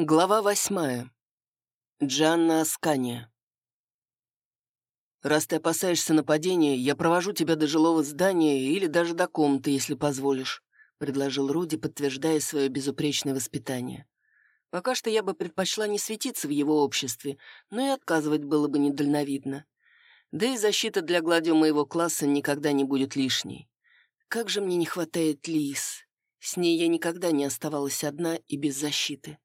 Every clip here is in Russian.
Глава восьмая. Джанна Аскания. «Раз ты опасаешься нападения, я провожу тебя до жилого здания или даже до комнаты, если позволишь», — предложил Руди, подтверждая свое безупречное воспитание. «Пока что я бы предпочла не светиться в его обществе, но и отказывать было бы недальновидно. Да и защита для гладио моего класса никогда не будет лишней. Как же мне не хватает Лис. С ней я никогда не оставалась одна и без защиты».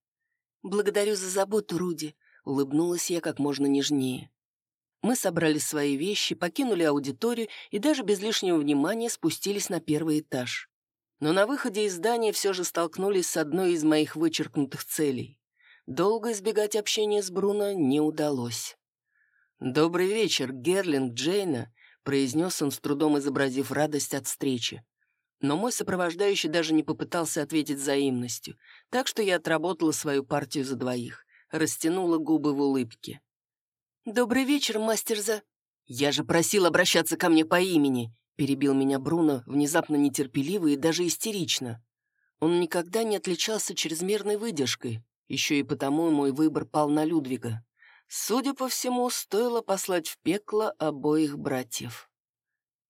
«Благодарю за заботу, Руди», — улыбнулась я как можно нежнее. Мы собрали свои вещи, покинули аудиторию и даже без лишнего внимания спустились на первый этаж. Но на выходе из здания все же столкнулись с одной из моих вычеркнутых целей. Долго избегать общения с Бруно не удалось. «Добрый вечер, Герлинг Джейна», — произнес он, с трудом изобразив радость от встречи но мой сопровождающий даже не попытался ответить взаимностью, так что я отработала свою партию за двоих, растянула губы в улыбке. «Добрый вечер, мастер за...» «Я же просил обращаться ко мне по имени», — перебил меня Бруно, внезапно нетерпеливо и даже истерично. Он никогда не отличался чрезмерной выдержкой, еще и потому мой выбор пал на Людвига. Судя по всему, стоило послать в пекло обоих братьев.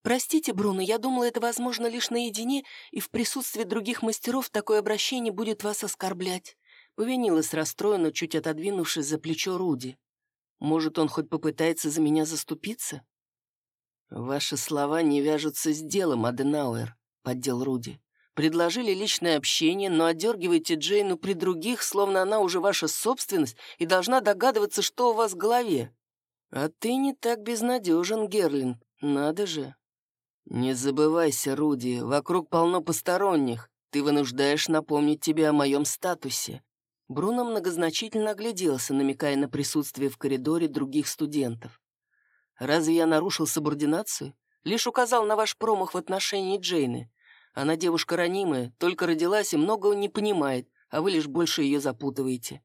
«Простите, Бруно, я думала, это возможно лишь наедине, и в присутствии других мастеров такое обращение будет вас оскорблять», — повинилась расстроена, чуть отодвинувшись за плечо Руди. «Может, он хоть попытается за меня заступиться?» «Ваши слова не вяжутся с делом, Аденауэр», — поддел Руди. «Предложили личное общение, но одергиваете Джейну при других, словно она уже ваша собственность и должна догадываться, что у вас в голове. А ты не так безнадежен, Герлинг, надо же». «Не забывайся, Руди, вокруг полно посторонних. Ты вынуждаешь напомнить тебе о моем статусе». Бруно многозначительно огляделся, намекая на присутствие в коридоре других студентов. «Разве я нарушил субординацию? Лишь указал на ваш промах в отношении Джейны. Она девушка ранимая, только родилась и многого не понимает, а вы лишь больше ее запутываете».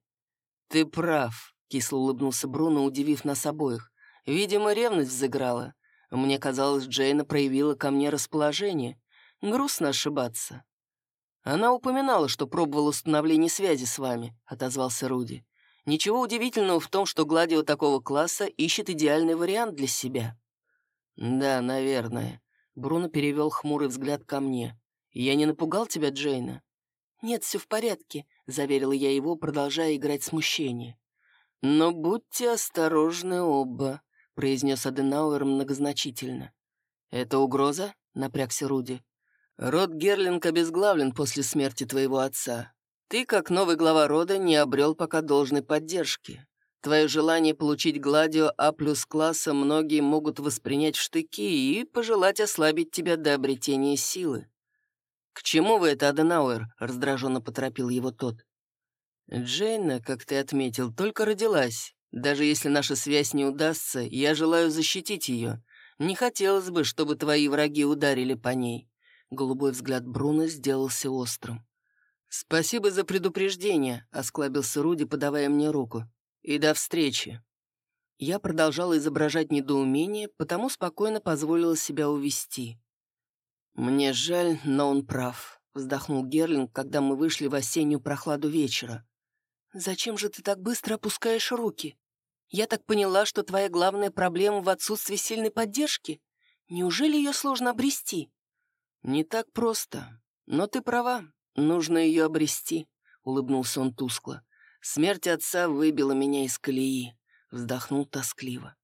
«Ты прав», — кисло улыбнулся Бруно, удивив нас обоих. «Видимо, ревность взыграла. Мне казалось, Джейна проявила ко мне расположение. Грустно ошибаться. Она упоминала, что пробовала установление связи с вами, отозвался Руди. Ничего удивительного в том, что Гладио такого класса ищет идеальный вариант для себя. Да, наверное. Бруно перевел хмурый взгляд ко мне. Я не напугал тебя, Джейна? Нет, все в порядке, заверила я его, продолжая играть смущение. Но будьте осторожны оба, произнес Аденауэр многозначительно. «Это угроза?» — напрягся Руди. «Род Герлинг обезглавлен после смерти твоего отца. Ты, как новый глава рода, не обрел пока должной поддержки. Твое желание получить Гладио А плюс класса многие могут воспринять в штыки и пожелать ослабить тебя до обретения силы». «К чему вы это, Аденауэр?» — раздраженно поторопил его тот. «Джейна, как ты отметил, только родилась. Даже если наша связь не удастся, я желаю защитить ее. Не хотелось бы, чтобы твои враги ударили по ней». Голубой взгляд Бруно сделался острым. «Спасибо за предупреждение», — осклабился Руди, подавая мне руку. «И до встречи». Я продолжала изображать недоумение, потому спокойно позволила себя увести. «Мне жаль, но он прав», — вздохнул Герлинг, когда мы вышли в осеннюю прохладу вечера. «Зачем же ты так быстро опускаешь руки? Я так поняла, что твоя главная проблема в отсутствии сильной поддержки. Неужели ее сложно обрести?» «Не так просто. Но ты права, нужно ее обрести», — улыбнулся он тускло. «Смерть отца выбила меня из колеи», — вздохнул тоскливо.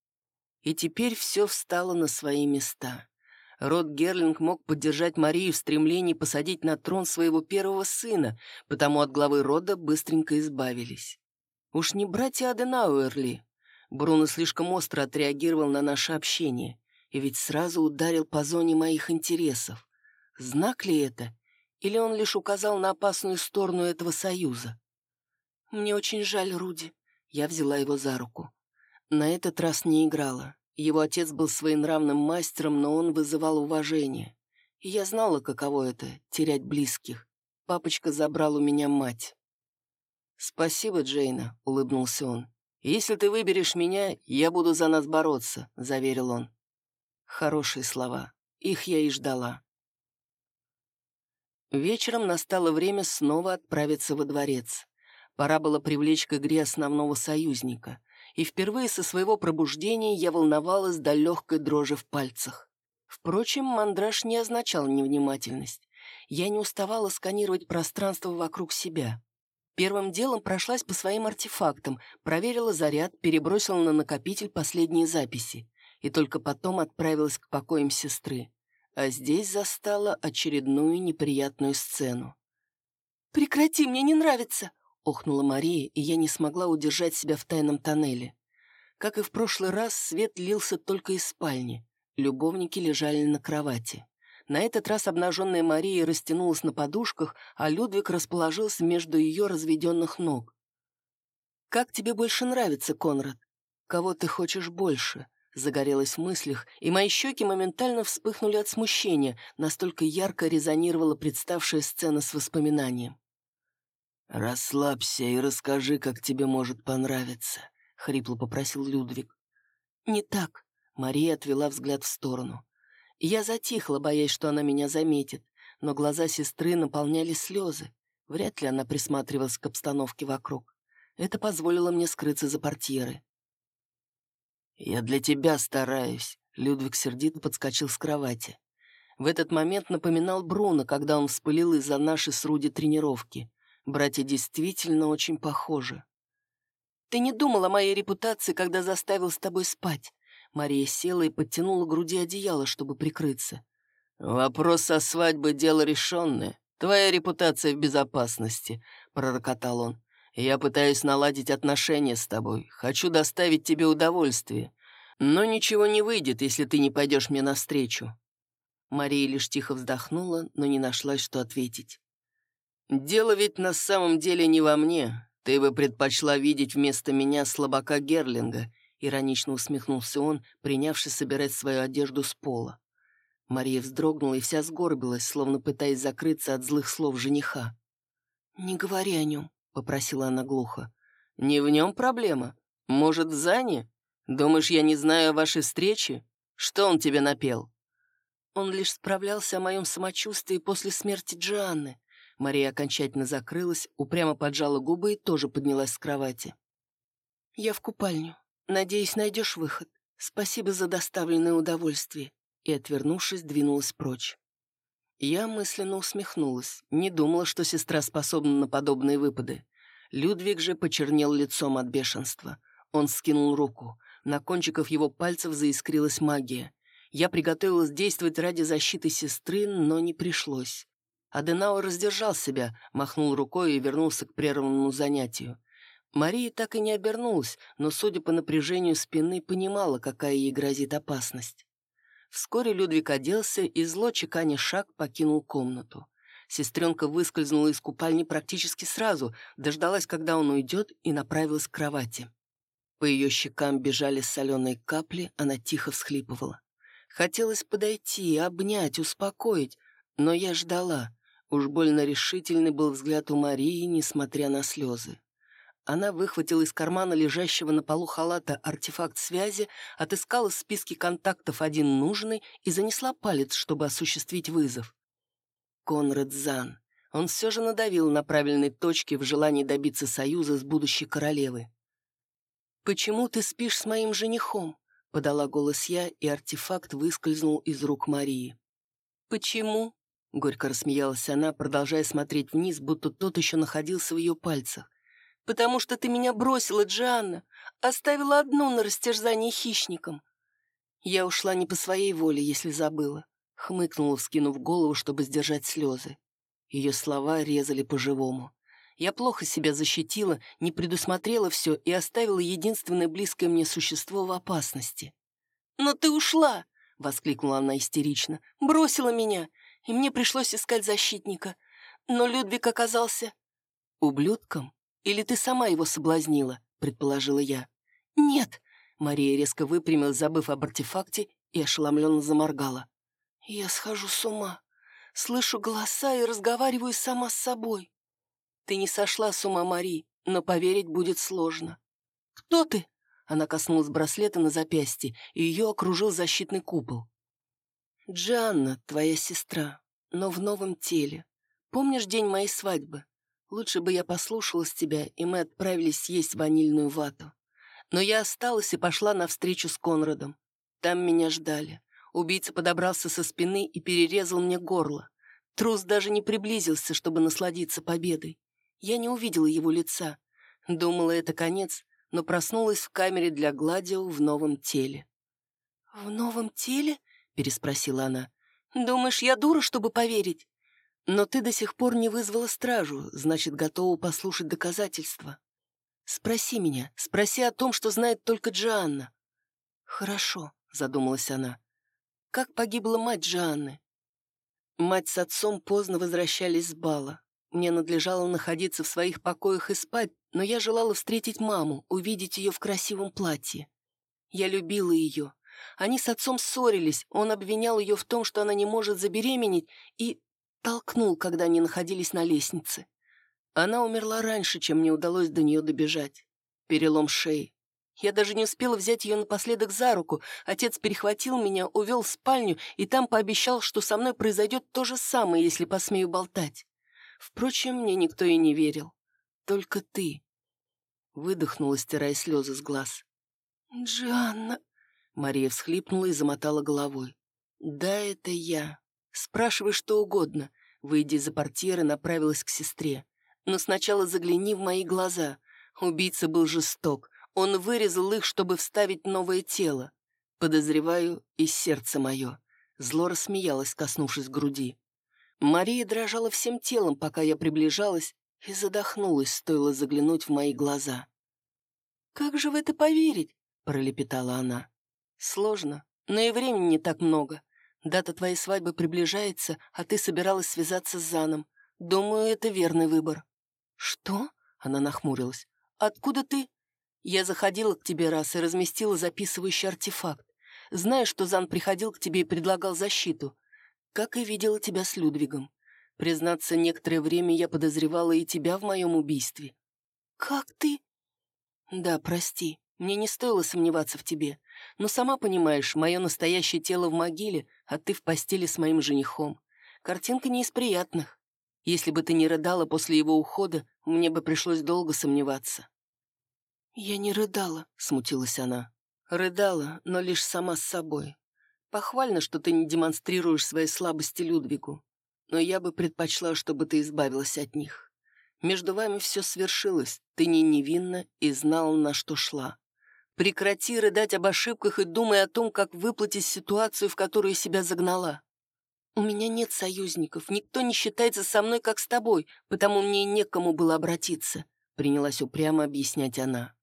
И теперь все встало на свои места. Род Герлинг мог поддержать Марию в стремлении посадить на трон своего первого сына, потому от главы рода быстренько избавились. Уж не братья Аденауэрли. Бруно слишком остро отреагировал на наше общение и ведь сразу ударил по зоне моих интересов. Знак ли это? Или он лишь указал на опасную сторону этого союза? «Мне очень жаль, Руди». Я взяла его за руку. На этот раз не играла. Его отец был своенравным мастером, но он вызывал уважение. И я знала, каково это — терять близких. Папочка забрал у меня мать. «Спасибо, Джейна», — улыбнулся он. «Если ты выберешь меня, я буду за нас бороться», — заверил он. Хорошие слова. Их я и ждала. Вечером настало время снова отправиться во дворец. Пора было привлечь к игре основного союзника. И впервые со своего пробуждения я волновалась до легкой дрожи в пальцах. Впрочем, мандраж не означал невнимательность. Я не уставала сканировать пространство вокруг себя. Первым делом прошлась по своим артефактам, проверила заряд, перебросила на накопитель последние записи. И только потом отправилась к покоям сестры. А здесь застала очередную неприятную сцену. «Прекрати, мне не нравится!» — охнула Мария, и я не смогла удержать себя в тайном тоннеле. Как и в прошлый раз, свет лился только из спальни. Любовники лежали на кровати. На этот раз обнаженная Мария растянулась на подушках, а Людвиг расположился между ее разведенных ног. «Как тебе больше нравится, Конрад? Кого ты хочешь больше?» Загорелась в мыслях, и мои щеки моментально вспыхнули от смущения, настолько ярко резонировала представшая сцена с воспоминанием. «Расслабься и расскажи, как тебе может понравиться», — хрипло попросил Людвиг. «Не так», — Мария отвела взгляд в сторону. Я затихла, боясь, что она меня заметит, но глаза сестры наполняли слезы. Вряд ли она присматривалась к обстановке вокруг. Это позволило мне скрыться за портьеры. «Я для тебя стараюсь», — Людвиг сердито подскочил с кровати. В этот момент напоминал Бруно, когда он вспылил из-за нашей с Руди тренировки. Братья действительно очень похожи. «Ты не думал о моей репутации, когда заставил с тобой спать?» Мария села и подтянула к груди одеяло, чтобы прикрыться. «Вопрос о свадьбе — дело решенное. Твоя репутация в безопасности», — пророкотал он. «Я пытаюсь наладить отношения с тобой. Хочу доставить тебе удовольствие. Но ничего не выйдет, если ты не пойдешь мне навстречу». Мария лишь тихо вздохнула, но не нашла, что ответить. «Дело ведь на самом деле не во мне. Ты бы предпочла видеть вместо меня слабака Герлинга», — иронично усмехнулся он, принявший собирать свою одежду с пола. Мария вздрогнула и вся сгорбилась, словно пытаясь закрыться от злых слов жениха. «Не говори о нем», — попросила она глухо. «Не в нем проблема. Может, в Зане? Думаешь, я не знаю о вашей встрече? Что он тебе напел?» Он лишь справлялся о моем самочувствии после смерти Джианны. Мария окончательно закрылась, упрямо поджала губы и тоже поднялась с кровати. «Я в купальню. Надеюсь, найдешь выход. Спасибо за доставленное удовольствие». И, отвернувшись, двинулась прочь. Я мысленно усмехнулась. Не думала, что сестра способна на подобные выпады. Людвиг же почернел лицом от бешенства. Он скинул руку. На кончиках его пальцев заискрилась магия. Я приготовилась действовать ради защиты сестры, но не пришлось. Аденауэр раздержал себя, махнул рукой и вернулся к прерванному занятию. Мария так и не обернулась, но, судя по напряжению спины, понимала, какая ей грозит опасность. Вскоре Людвиг оделся и, зло чеканя шаг, покинул комнату. Сестренка выскользнула из купальни практически сразу, дождалась, когда он уйдет, и направилась к кровати. По ее щекам бежали соленые капли, она тихо всхлипывала. Хотелось подойти, обнять, успокоить, но я ждала. Уж больно решительный был взгляд у Марии, несмотря на слезы. Она выхватила из кармана лежащего на полу халата артефакт связи, отыскала в списке контактов один нужный и занесла палец, чтобы осуществить вызов. Конрад Зан. Он все же надавил на правильной точке в желании добиться союза с будущей королевой. «Почему ты спишь с моим женихом?» — подала голос я, и артефакт выскользнул из рук Марии. «Почему?» Горько рассмеялась она, продолжая смотреть вниз, будто тот еще находился в ее пальцах. «Потому что ты меня бросила, Джианна, оставила одну на растерзание хищникам». Я ушла не по своей воле, если забыла. Хмыкнула, вскинув голову, чтобы сдержать слезы. Ее слова резали по-живому. Я плохо себя защитила, не предусмотрела все и оставила единственное близкое мне существо в опасности. «Но ты ушла!» — воскликнула она истерично. «Бросила меня! И мне пришлось искать защитника. Но Людвиг оказался... «Ублюдком? Или ты сама его соблазнила?» — предположила я. «Нет!» — Мария резко выпрямилась, забыв об артефакте, и ошеломленно заморгала. «Я схожу с ума. Слышу голоса и разговариваю сама с собой. Ты не сошла с ума, Мари, но поверить будет сложно. Кто ты?» Она коснулась браслета на запястье, и ее окружил защитный купол. Джанна, твоя сестра, но в новом теле. Помнишь день моей свадьбы? Лучше бы я послушалась тебя, и мы отправились съесть ванильную вату. Но я осталась и пошла навстречу с Конрадом. Там меня ждали. Убийца подобрался со спины и перерезал мне горло. Трус даже не приблизился, чтобы насладиться победой. Я не увидела его лица. Думала, это конец, но проснулась в камере для Гладио в новом теле. «В новом теле?» — переспросила она. «Думаешь, я дура, чтобы поверить?» «Но ты до сих пор не вызвала стражу, значит, готова послушать доказательства. Спроси меня, спроси о том, что знает только Джоанна». «Хорошо», — задумалась она. «Как погибла мать Джоанны?» Мать с отцом поздно возвращались с бала. Мне надлежало находиться в своих покоях и спать, но я желала встретить маму, увидеть ее в красивом платье. Я любила ее. Они с отцом ссорились, он обвинял ее в том, что она не может забеременеть, и толкнул, когда они находились на лестнице. Она умерла раньше, чем мне удалось до нее добежать. Перелом шеи. Я даже не успела взять ее напоследок за руку. Отец перехватил меня, увел в спальню и там пообещал, что со мной произойдет то же самое, если посмею болтать. Впрочем, мне никто и не верил. Только ты. Выдохнула, стирая слезы с глаз. «Джанна...» Мария всхлипнула и замотала головой. «Да, это я. Спрашивай что угодно». Выйдя из-за портьеры, направилась к сестре. «Но сначала загляни в мои глаза. Убийца был жесток. Он вырезал их, чтобы вставить новое тело. Подозреваю, и сердце мое. Зло рассмеялось, коснувшись груди. Мария дрожала всем телом, пока я приближалась, и задохнулась, стоило заглянуть в мои глаза. «Как же в это поверить?» — пролепетала она. «Сложно, но и времени не так много. Дата твоей свадьбы приближается, а ты собиралась связаться с Заном. Думаю, это верный выбор». «Что?» — она нахмурилась. «Откуда ты?» Я заходила к тебе раз и разместила записывающий артефакт. Знаю, что Зан приходил к тебе и предлагал защиту. Как и видела тебя с Людвигом. Признаться, некоторое время я подозревала и тебя в моем убийстве. Как ты? Да, прости. Мне не стоило сомневаться в тебе. Но сама понимаешь, мое настоящее тело в могиле, а ты в постели с моим женихом. Картинка не из приятных. Если бы ты не рыдала после его ухода, мне бы пришлось долго сомневаться. «Я не рыдала», — смутилась она. «Рыдала, но лишь сама с собой. Похвально, что ты не демонстрируешь свои слабости Людвигу. Но я бы предпочла, чтобы ты избавилась от них. Между вами все свершилось, ты не невинна и знала, на что шла. Прекрати рыдать об ошибках и думай о том, как выплатить ситуацию, в которую себя загнала. У меня нет союзников, никто не считается со мной, как с тобой, потому мне некому было обратиться», — принялась упрямо объяснять она.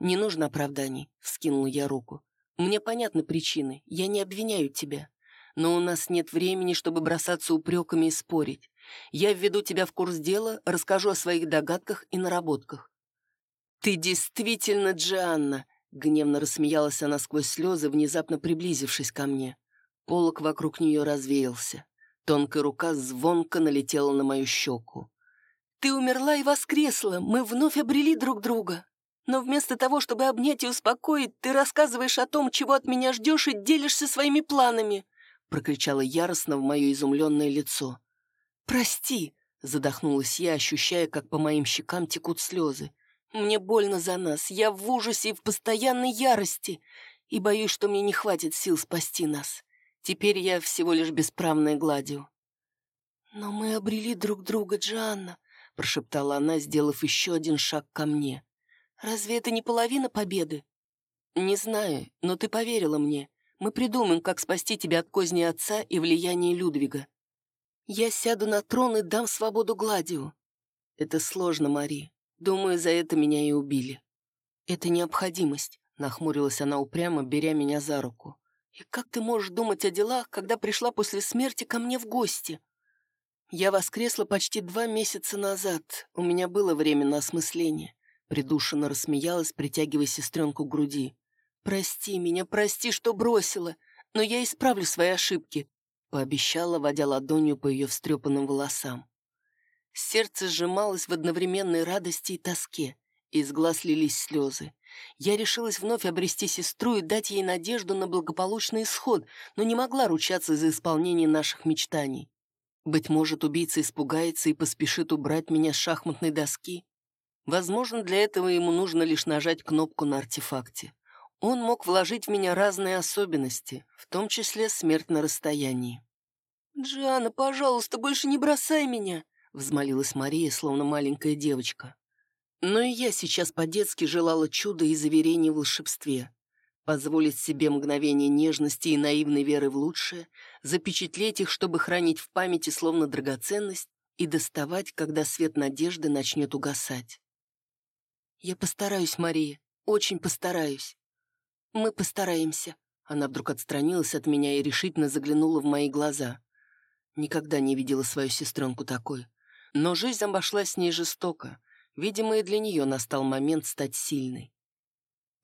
«Не нужно оправданий», — вскинул я руку. «Мне понятны причины, я не обвиняю тебя. Но у нас нет времени, чтобы бросаться упреками и спорить. Я введу тебя в курс дела, расскажу о своих догадках и наработках». «Ты действительно Джианна!» — гневно рассмеялась она сквозь слезы, внезапно приблизившись ко мне. Полок вокруг нее развеялся. Тонкая рука звонко налетела на мою щеку. «Ты умерла и воскресла! Мы вновь обрели друг друга!» Но вместо того, чтобы обнять и успокоить, ты рассказываешь о том, чего от меня ждешь, и делишься своими планами!» Прокричала яростно в мое изумленное лицо. «Прости!» — задохнулась я, ощущая, как по моим щекам текут слезы. «Мне больно за нас, я в ужасе и в постоянной ярости, и боюсь, что мне не хватит сил спасти нас. Теперь я всего лишь бесправная гладио». «Но мы обрели друг друга, Джанна», — прошептала она, сделав еще один шаг ко мне. Разве это не половина победы? Не знаю, но ты поверила мне. Мы придумаем, как спасти тебя от козни отца и влияния Людвига. Я сяду на трон и дам свободу Гладио. Это сложно, Мари. Думаю, за это меня и убили. Это необходимость, нахмурилась она упрямо, беря меня за руку. И как ты можешь думать о делах, когда пришла после смерти ко мне в гости? Я воскресла почти два месяца назад. У меня было время на осмысление. Придушенно рассмеялась, притягивая сестренку к груди. «Прости меня, прости, что бросила, но я исправлю свои ошибки», пообещала, водя ладонью по ее встрепанным волосам. Сердце сжималось в одновременной радости и тоске, из глаз лились слезы. Я решилась вновь обрести сестру и дать ей надежду на благополучный исход, но не могла ручаться за исполнение наших мечтаний. Быть может, убийца испугается и поспешит убрать меня с шахматной доски? Возможно, для этого ему нужно лишь нажать кнопку на артефакте. Он мог вложить в меня разные особенности, в том числе смерть на расстоянии. «Джиана, пожалуйста, больше не бросай меня!» — взмолилась Мария, словно маленькая девочка. Но и я сейчас по-детски желала чуда и заверений в волшебстве. Позволить себе мгновение нежности и наивной веры в лучшее, запечатлеть их, чтобы хранить в памяти словно драгоценность и доставать, когда свет надежды начнет угасать. «Я постараюсь, Мария, очень постараюсь». «Мы постараемся». Она вдруг отстранилась от меня и решительно заглянула в мои глаза. Никогда не видела свою сестренку такой. Но жизнь обошлась с ней жестоко. Видимо, и для нее настал момент стать сильной.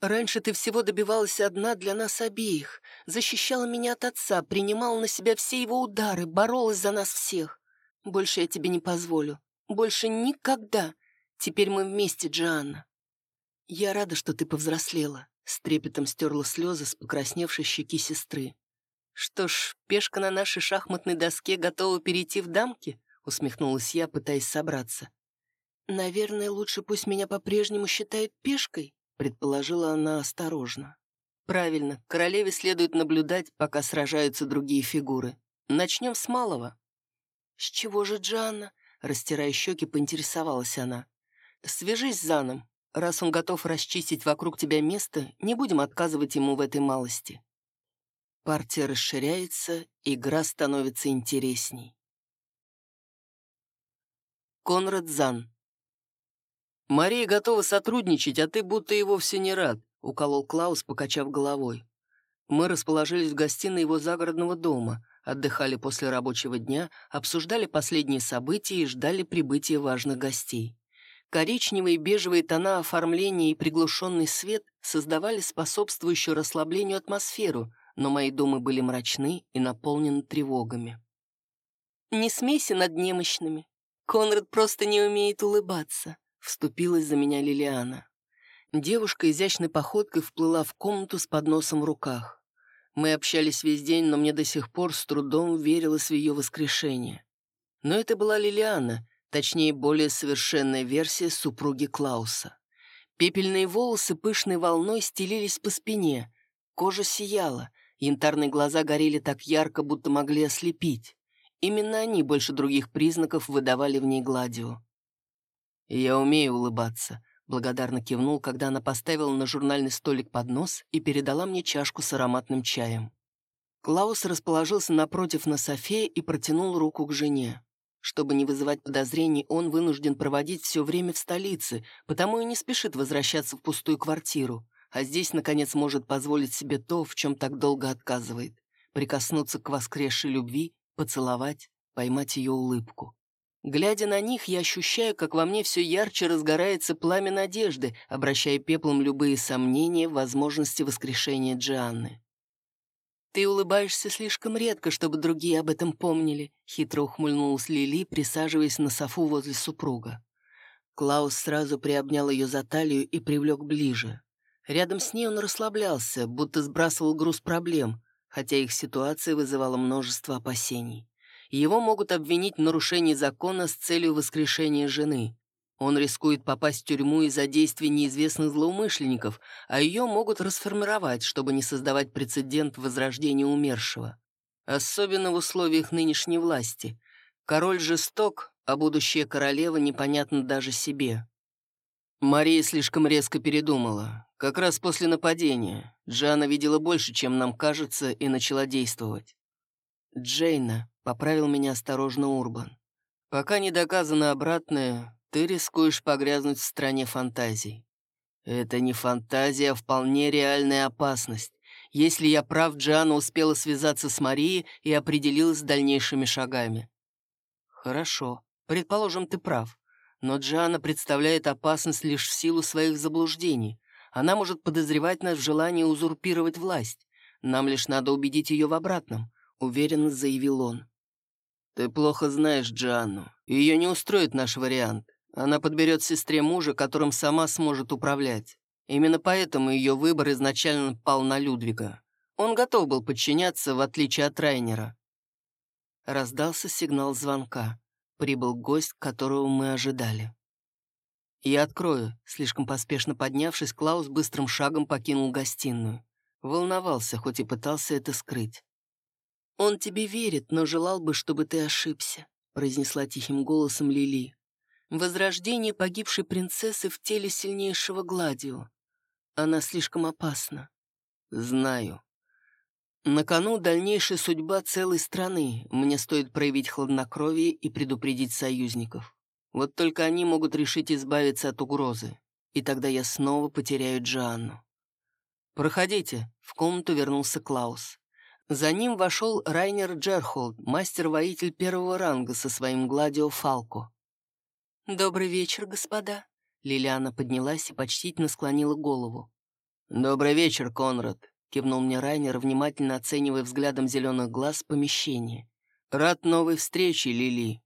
«Раньше ты всего добивалась одна для нас обеих, защищала меня от отца, принимала на себя все его удары, боролась за нас всех. Больше я тебе не позволю. Больше никогда. Теперь мы вместе, Джоанна. Я рада, что ты повзрослела», — с трепетом стерла слезы с покрасневшей щеки сестры. «Что ж, пешка на нашей шахматной доске готова перейти в дамки?» — усмехнулась я, пытаясь собраться. «Наверное, лучше пусть меня по-прежнему считает пешкой», — предположила она осторожно. «Правильно, королеве следует наблюдать, пока сражаются другие фигуры. Начнем с малого». «С чего же, Джанна?» — растирая щеки, поинтересовалась она. «Свяжись с Заном. Раз он готов расчистить вокруг тебя место, не будем отказывать ему в этой малости». Партия расширяется, игра становится интересней. Конрад Зан «Мария готова сотрудничать, а ты будто и вовсе не рад», — уколол Клаус, покачав головой. Мы расположились в гостиной его загородного дома, отдыхали после рабочего дня, обсуждали последние события и ждали прибытия важных гостей. Коричневые и бежевые тона оформления и приглушенный свет создавали способствующую расслаблению атмосферу — но мои думы были мрачны и наполнены тревогами. «Не смейся над немощными. Конрад просто не умеет улыбаться», — вступилась за меня Лилиана. Девушка изящной походкой вплыла в комнату с подносом в руках. Мы общались весь день, но мне до сих пор с трудом верилось в ее воскрешение. Но это была Лилиана, точнее, более совершенная версия супруги Клауса. Пепельные волосы пышной волной стелились по спине, кожа сияла, Янтарные глаза горели так ярко, будто могли ослепить. Именно они больше других признаков выдавали в ней Гладио. «Я умею улыбаться», — благодарно кивнул, когда она поставила на журнальный столик поднос и передала мне чашку с ароматным чаем. Клаус расположился напротив на софе и протянул руку к жене. Чтобы не вызывать подозрений, он вынужден проводить все время в столице, потому и не спешит возвращаться в пустую квартиру а здесь, наконец, может позволить себе то, в чем так долго отказывает. Прикоснуться к воскресшей любви, поцеловать, поймать ее улыбку. Глядя на них, я ощущаю, как во мне все ярче разгорается пламя надежды, обращая пеплом любые сомнения в возможности воскрешения Джианны. «Ты улыбаешься слишком редко, чтобы другие об этом помнили», — хитро ухмыльнулась Лили, присаживаясь на софу возле супруга. Клаус сразу приобнял ее за талию и привлек ближе. Рядом с ней он расслаблялся, будто сбрасывал груз проблем, хотя их ситуация вызывала множество опасений. Его могут обвинить в нарушении закона с целью воскрешения жены. Он рискует попасть в тюрьму из-за действий неизвестных злоумышленников, а ее могут расформировать, чтобы не создавать прецедент возрождения умершего. Особенно в условиях нынешней власти. Король жесток, а будущая королева непонятна даже себе. Мария слишком резко передумала. Как раз после нападения. Джана видела больше, чем нам кажется, и начала действовать. «Джейна», — поправил меня осторожно Урбан. «Пока не доказано обратное, ты рискуешь погрязнуть в стране фантазий. Это не фантазия, а вполне реальная опасность. Если я прав, Джана успела связаться с Марией и определилась с дальнейшими шагами». «Хорошо. Предположим, ты прав. Но Джана представляет опасность лишь в силу своих заблуждений. Она может подозревать нас в желании узурпировать власть. Нам лишь надо убедить ее в обратном», — уверенно заявил он. «Ты плохо знаешь Джанну. Ее не устроит наш вариант. Она подберет сестре мужа, которым сама сможет управлять. Именно поэтому ее выбор изначально пал на Людвига. Он готов был подчиняться, в отличие от Райнера. Раздался сигнал звонка. Прибыл гость, которого мы ожидали. «Я открою», — слишком поспешно поднявшись, Клаус быстрым шагом покинул гостиную. Волновался, хоть и пытался это скрыть. «Он тебе верит, но желал бы, чтобы ты ошибся», — произнесла тихим голосом Лили. «Возрождение погибшей принцессы в теле сильнейшего Гладио. Она слишком опасна». «Знаю», на кону дальнейшая судьба целой страны. Мне стоит проявить хладнокровие и предупредить союзников. Вот только они могут решить избавиться от угрозы. И тогда я снова потеряю Джоанну. «Проходите», — в комнату вернулся Клаус. За ним вошел Райнер Джерхолд, мастер-воитель первого ранга со своим Гладио Фалко. «Добрый вечер, господа». Лилиана поднялась и почтительно склонила голову. «Добрый вечер, Конрад», кивнул мне Райнер, внимательно оценивая взглядом зеленых глаз помещение. «Рад новой встрече, Лили».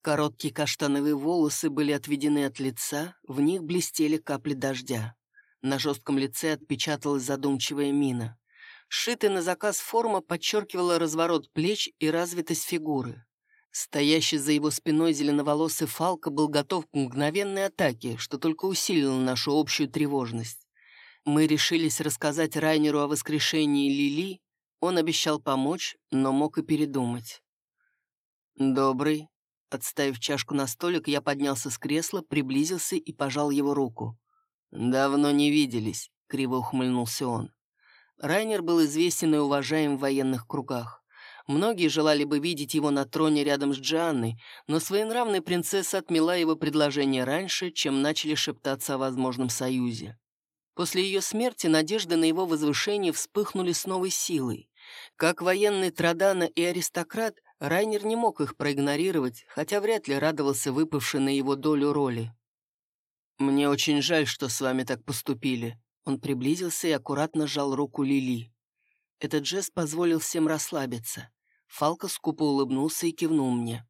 Короткие каштановые волосы были отведены от лица, в них блестели капли дождя. На жестком лице отпечаталась задумчивая мина. Сшитая на заказ форма подчеркивала разворот плеч и развитость фигуры. Стоящий за его спиной зеленоволосый Фалка был готов к мгновенной атаке, что только усилило нашу общую тревожность. Мы решились рассказать Райнеру о воскрешении Лили. Он обещал помочь, но мог и передумать. «Добрый». Отставив чашку на столик, я поднялся с кресла, приблизился и пожал его руку. «Давно не виделись», — криво ухмыльнулся он. Райнер был известен и уважаем в военных кругах. Многие желали бы видеть его на троне рядом с Джианной, но своенравная принцесса отмела его предложение раньше, чем начали шептаться о возможном союзе. После ее смерти надежды на его возвышение вспыхнули с новой силой. Как военный Традана и аристократ, Райнер не мог их проигнорировать, хотя вряд ли радовался выпавшей на его долю роли. «Мне очень жаль, что с вами так поступили». Он приблизился и аккуратно сжал руку Лили. Этот жест позволил всем расслабиться. Фалка скупо улыбнулся и кивнул мне.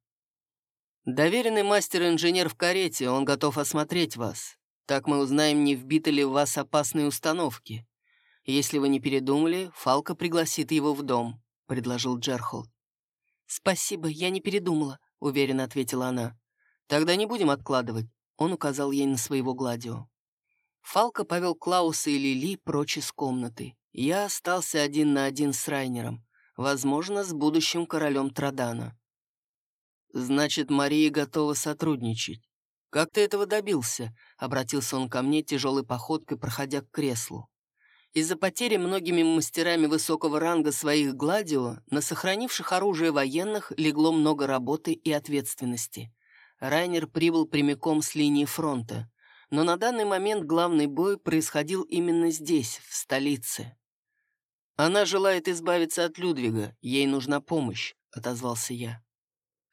«Доверенный мастер-инженер в карете, он готов осмотреть вас. Так мы узнаем, не вбиты ли в вас опасные установки. Если вы не передумали, Фалка пригласит его в дом», — предложил Джерхолд. «Спасибо, я не передумала», — уверенно ответила она. «Тогда не будем откладывать», — он указал ей на своего Гладио. Фалка повел Клауса и Лили прочь из комнаты. Я остался один на один с Райнером, возможно, с будущим королем Традана. «Значит, Мария готова сотрудничать. «Как ты этого добился?» — обратился он ко мне тяжелой походкой, проходя к креслу. Из-за потери многими мастерами высокого ранга своих гладио на сохранивших оружие военных легло много работы и ответственности. Райнер прибыл прямиком с линии фронта. Но на данный момент главный бой происходил именно здесь, в столице. «Она желает избавиться от Людвига, ей нужна помощь», — отозвался я.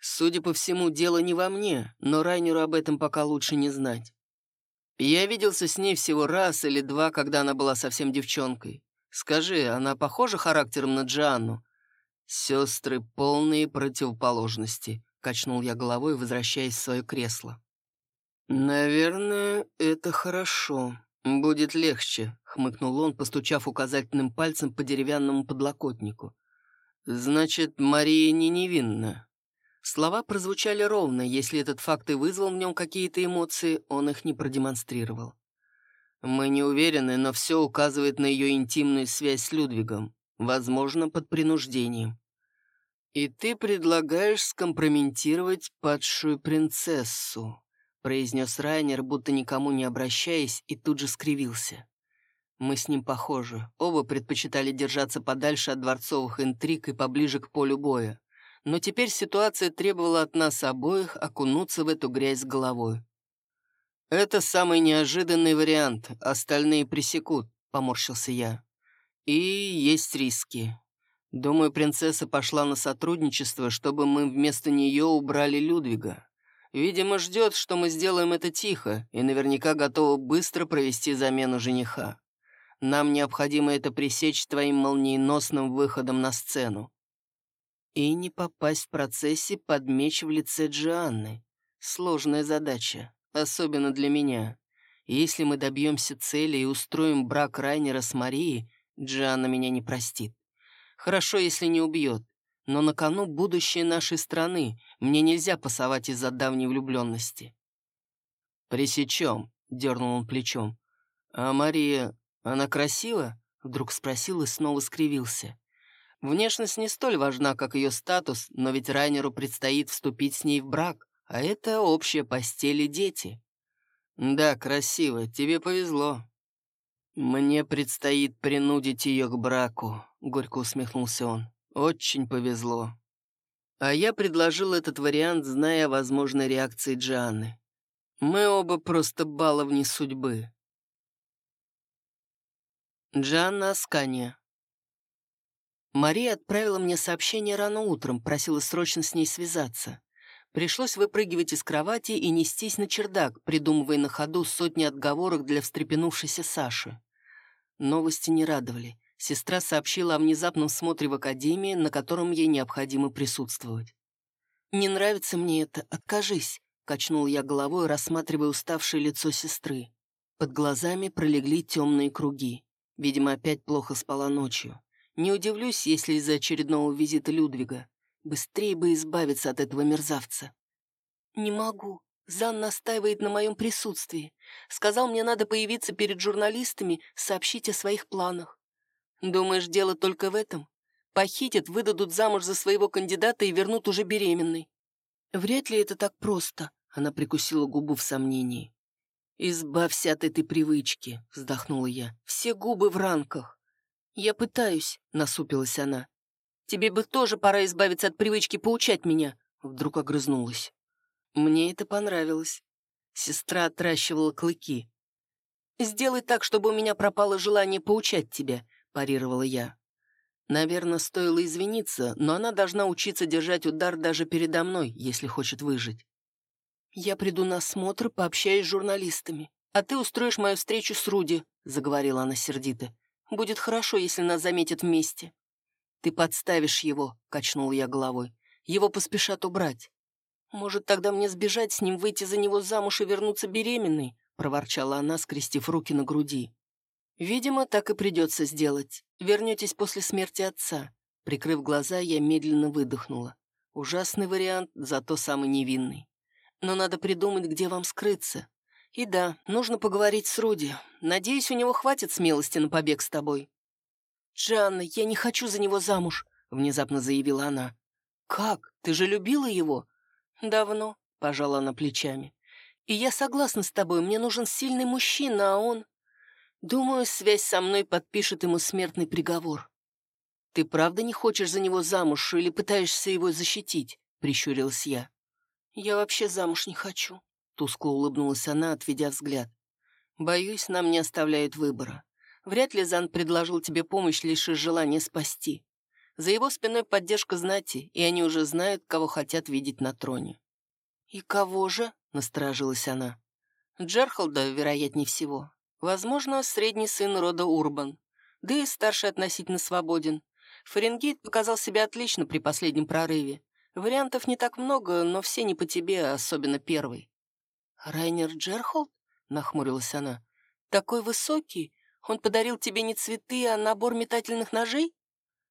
Судя по всему, дело не во мне, но Райнеру об этом пока лучше не знать. Я виделся с ней всего раз или два, когда она была совсем девчонкой. Скажи, она похожа характером на Джианну? Сестры — полные противоположности, — качнул я головой, возвращаясь в свое кресло. «Наверное, это хорошо. Будет легче», — хмыкнул он, постучав указательным пальцем по деревянному подлокотнику. «Значит, Мария не невинна. Слова прозвучали ровно, если этот факт и вызвал в нем какие-то эмоции, он их не продемонстрировал. Мы не уверены, но все указывает на ее интимную связь с Людвигом, возможно, под принуждением. «И ты предлагаешь скомпрометировать падшую принцессу», произнес Райнер, будто никому не обращаясь, и тут же скривился. Мы с ним похожи. Оба предпочитали держаться подальше от дворцовых интриг и поближе к полю боя но теперь ситуация требовала от нас обоих окунуться в эту грязь головой. «Это самый неожиданный вариант, остальные пресекут», — поморщился я. «И есть риски. Думаю, принцесса пошла на сотрудничество, чтобы мы вместо нее убрали Людвига. Видимо, ждет, что мы сделаем это тихо, и наверняка готова быстро провести замену жениха. Нам необходимо это пресечь твоим молниеносным выходом на сцену. И не попасть в процессе под меч в лице Джианны. Сложная задача, особенно для меня. Если мы добьемся цели и устроим брак Райнера с Марией, Джианна меня не простит. Хорошо, если не убьет. но на кону будущее нашей страны. Мне нельзя пасовать из-за давней влюбленности». «Пресечем», — дернул он плечом. «А Мария, она красива?» — вдруг спросил и снова скривился. Внешность не столь важна, как ее статус, но ведь Райнеру предстоит вступить с ней в брак, а это общая постель и дети. «Да, красиво, тебе повезло». «Мне предстоит принудить ее к браку», — горько усмехнулся он. «Очень повезло». А я предложил этот вариант, зная о возможной реакции Джианны. Мы оба просто баловни судьбы. Джанна Аскания. Мария отправила мне сообщение рано утром, просила срочно с ней связаться. Пришлось выпрыгивать из кровати и нестись на чердак, придумывая на ходу сотни отговорок для встрепенувшейся Саши. Новости не радовали. Сестра сообщила о внезапном смотре в академии, на котором ей необходимо присутствовать. «Не нравится мне это, откажись», — качнул я головой, рассматривая уставшее лицо сестры. Под глазами пролегли темные круги. Видимо, опять плохо спала ночью. Не удивлюсь, если из-за очередного визита Людвига. Быстрее бы избавиться от этого мерзавца. «Не могу. Зан настаивает на моем присутствии. Сказал, мне надо появиться перед журналистами, сообщить о своих планах. Думаешь, дело только в этом? Похитят, выдадут замуж за своего кандидата и вернут уже беременной. Вряд ли это так просто, она прикусила губу в сомнении. «Избавься от этой привычки», — вздохнула я. «Все губы в ранках». «Я пытаюсь», — насупилась она. Тебе бы тоже пора избавиться от привычки поучать меня», — вдруг огрызнулась. Мне это понравилось. Сестра отращивала клыки. «Сделай так, чтобы у меня пропало желание поучать тебя», — парировала я. Наверное, стоило извиниться, но она должна учиться держать удар даже передо мной, если хочет выжить. «Я приду на осмотр, пообщаюсь с журналистами, а ты устроишь мою встречу с Руди», — заговорила она сердито. «Будет хорошо, если нас заметят вместе». «Ты подставишь его», — качнул я головой. «Его поспешат убрать». «Может, тогда мне сбежать с ним, выйти за него замуж и вернуться беременной?» — проворчала она, скрестив руки на груди. «Видимо, так и придется сделать. Вернетесь после смерти отца». Прикрыв глаза, я медленно выдохнула. Ужасный вариант, зато самый невинный. Но надо придумать, где вам скрыться. И да, нужно поговорить с Руди. Надеюсь, у него хватит смелости на побег с тобой. «Джанна, я не хочу за него замуж», — внезапно заявила она. «Как? Ты же любила его?» «Давно», — пожала она плечами. «И я согласна с тобой, мне нужен сильный мужчина, а он...» «Думаю, связь со мной подпишет ему смертный приговор». «Ты правда не хочешь за него замуж или пытаешься его защитить?» — прищурилась я. «Я вообще замуж не хочу», — тускло улыбнулась она, отведя взгляд. «Боюсь, нам не оставляют выбора. Вряд ли Зан предложил тебе помощь лишь из желания спасти. За его спиной поддержка знати, и они уже знают, кого хотят видеть на троне. «И кого же?» — насторожилась она. «Джерхолда, вероятнее всего. Возможно, средний сын рода Урбан. Да и старший относительно свободен. Фаренгейт показал себя отлично при последнем прорыве. Вариантов не так много, но все не по тебе, особенно первый». «Райнер Джерхолд?» — нахмурилась она. «Такой высокий, он подарил тебе не цветы, а набор метательных ножей?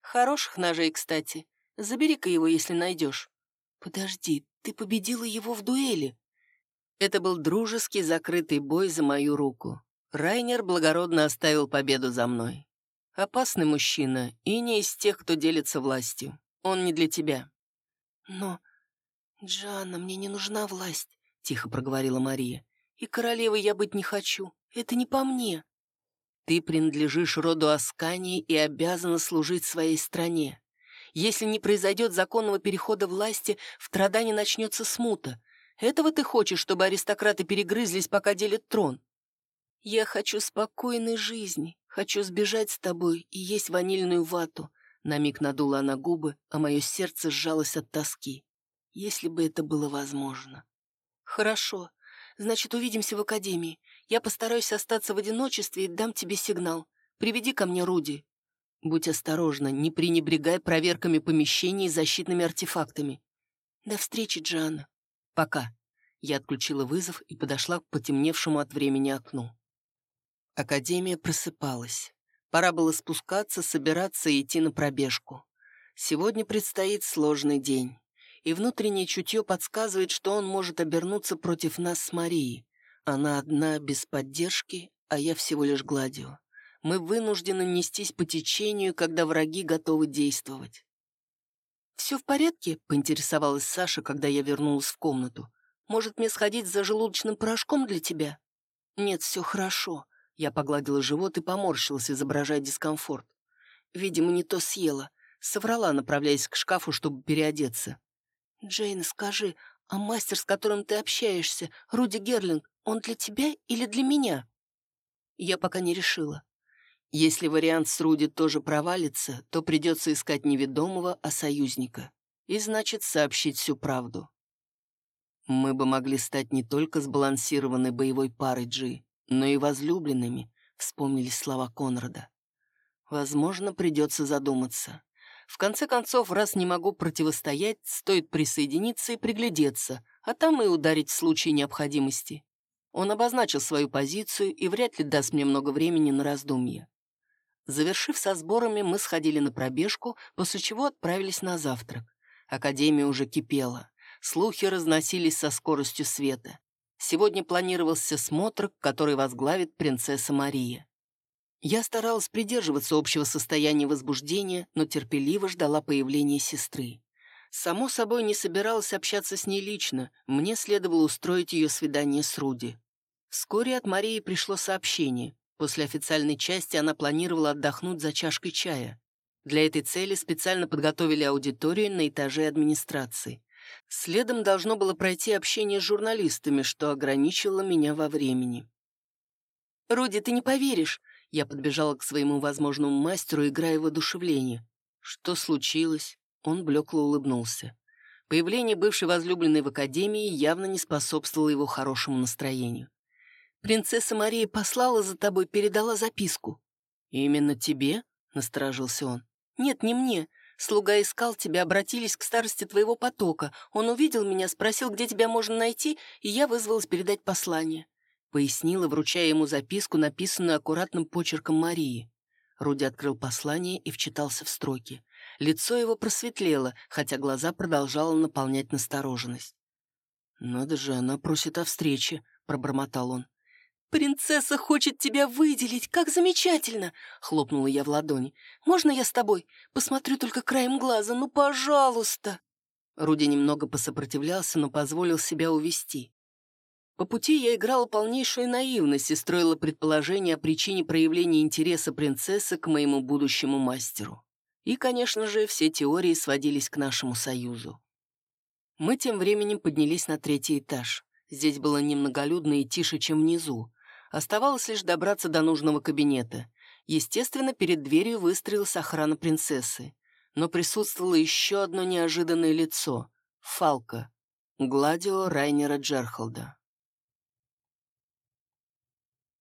Хороших ножей, кстати. Забери-ка его, если найдешь. Подожди, ты победила его в дуэли. Это был дружеский закрытый бой за мою руку. Райнер благородно оставил победу за мной. Опасный мужчина и не из тех, кто делится властью. Он не для тебя. Но, Джанна, мне не нужна власть, тихо проговорила Мария. И королевой я быть не хочу. Это не по мне. Ты принадлежишь роду Аскании и обязана служить своей стране. Если не произойдет законного перехода власти, в Традане начнется смута. Этого ты хочешь, чтобы аристократы перегрызлись, пока делят трон? Я хочу спокойной жизни, хочу сбежать с тобой и есть ванильную вату. На миг надула она губы, а мое сердце сжалось от тоски. Если бы это было возможно. Хорошо, значит, увидимся в академии. Я постараюсь остаться в одиночестве и дам тебе сигнал. Приведи ко мне Руди. Будь осторожна, не пренебрегай проверками помещений и защитными артефактами. До встречи, Джоанна. Пока. Я отключила вызов и подошла к потемневшему от времени окну. Академия просыпалась. Пора было спускаться, собираться и идти на пробежку. Сегодня предстоит сложный день, и внутреннее чутье подсказывает, что он может обернуться против нас с Марией. Она одна, без поддержки, а я всего лишь гладио. Мы вынуждены нестись по течению, когда враги готовы действовать. «Все в порядке?» — поинтересовалась Саша, когда я вернулась в комнату. «Может, мне сходить за желудочным порошком для тебя?» «Нет, все хорошо». Я погладила живот и поморщилась, изображая дискомфорт. Видимо, не то съела. Соврала, направляясь к шкафу, чтобы переодеться. «Джейн, скажи, а мастер, с которым ты общаешься, Руди Герлинг, он для тебя или для меня?» Я пока не решила. Если вариант с Руди тоже провалится, то придется искать не ведомого, а союзника. И значит, сообщить всю правду. Мы бы могли стать не только сбалансированной боевой парой Джи, но и возлюбленными, вспомнились слова Конрада. Возможно, придется задуматься. В конце концов, раз не могу противостоять, стоит присоединиться и приглядеться, а там и ударить в случае необходимости. Он обозначил свою позицию и вряд ли даст мне много времени на раздумье. Завершив со сборами, мы сходили на пробежку, после чего отправились на завтрак. Академия уже кипела. Слухи разносились со скоростью света. Сегодня планировался смотр, который возглавит принцесса Мария. Я старалась придерживаться общего состояния возбуждения, но терпеливо ждала появления сестры. Само собой, не собиралась общаться с ней лично, мне следовало устроить ее свидание с Руди. Вскоре от Марии пришло сообщение. После официальной части она планировала отдохнуть за чашкой чая. Для этой цели специально подготовили аудиторию на этаже администрации. Следом должно было пройти общение с журналистами, что ограничило меня во времени. «Руди, ты не поверишь!» Я подбежала к своему возможному мастеру, играя в одушевление. «Что случилось?» Он блекло улыбнулся. Появление бывшей возлюбленной в академии явно не способствовало его хорошему настроению. Принцесса Мария послала за тобой, передала записку». «Именно тебе?» — насторожился он. «Нет, не мне. Слуга искал тебя, обратились к старости твоего потока. Он увидел меня, спросил, где тебя можно найти, и я вызвалась передать послание». Пояснила, вручая ему записку, написанную аккуратным почерком Марии. Руди открыл послание и вчитался в строки. Лицо его просветлело, хотя глаза продолжала наполнять настороженность. «Надо же, она просит о встрече», — пробормотал он. «Принцесса хочет тебя выделить! Как замечательно!» — хлопнула я в ладони. «Можно я с тобой? Посмотрю только краем глаза, ну, пожалуйста!» Руди немного посопротивлялся, но позволил себя увести. По пути я играла полнейшую наивность и строила предположение о причине проявления интереса принцессы к моему будущему мастеру. И, конечно же, все теории сводились к нашему союзу. Мы тем временем поднялись на третий этаж. Здесь было немноголюдно и тише, чем внизу. Оставалось лишь добраться до нужного кабинета. Естественно, перед дверью выстроилась охрана принцессы. Но присутствовало еще одно неожиданное лицо — Фалка, Гладио Райнера Джерхолда.